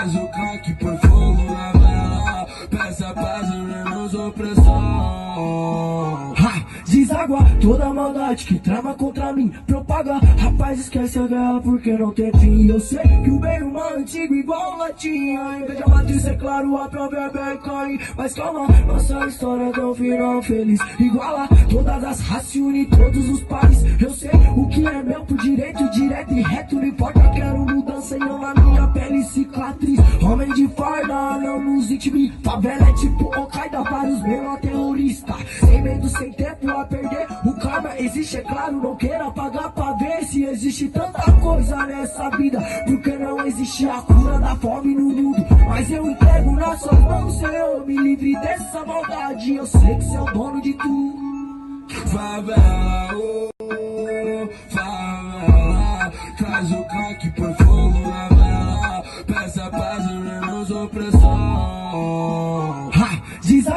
Traz o crack, põe fogo na vela. Peça paz e menos opressão. Deságua toda a maldade que trama contra mim. Propaga, rapaz esquece a guerra porque não tem fim. Eu sei que o bem é humano antigo igual latinha Em vez de matriz é claro a provérbio é Caim Mas calma, nossa história tem um final feliz. Iguala todas as raças e une todos os pares. Eu sei o que é meu por direito, direto e reto. Não importa, quero mudança não na minha pele cicatriz. Homem de farda, não nos intime Favela é tipo Al-Qaeda para os meus terroristas Sem medo, sem tempo a perder. O karma existe, é claro, não queira pagar pra ver Se existe tanta coisa nessa vida. Porque não existe a cura da fome no mundo. Mas eu entrego nas suas mãos, Senhor. Me livre dessa maldade. Eu sei que você é o dono de tudo. Favela, oh, favela. Traz o crack, põe fogo Ha!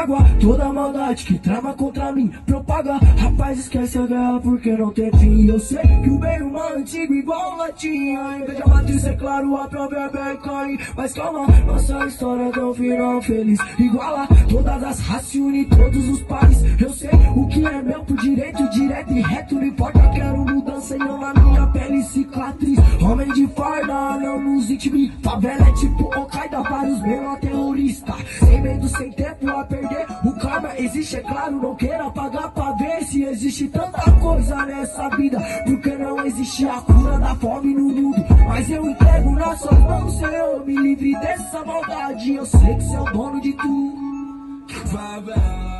Deságua toda a maldade que trama contra mim. Propaga, rapaz esquece a guerra porque não tem fim. Eu sei que o bem humano antigo igual latinha. Em vez de matriz é claro a provérbio é Caim Mas calma, nossa história tem um final feliz. Iguala todas as raças e une todos os pares. Eu sei o que é meu por direito, direto e reto. Não importa, quero mudança e não na minha pele cicatriz. Homem de farda, não nos intime Favela é tipo Al-Qaeda existe, é claro, não queira pagar pra ver Se existe tanta coisa nessa vida Porque não existe a cura da fome no mundo. Mas eu entrego nas suas mãos, Senhor Me livre dessa maldade. Eu sei que você é o dono de tudo. Favela.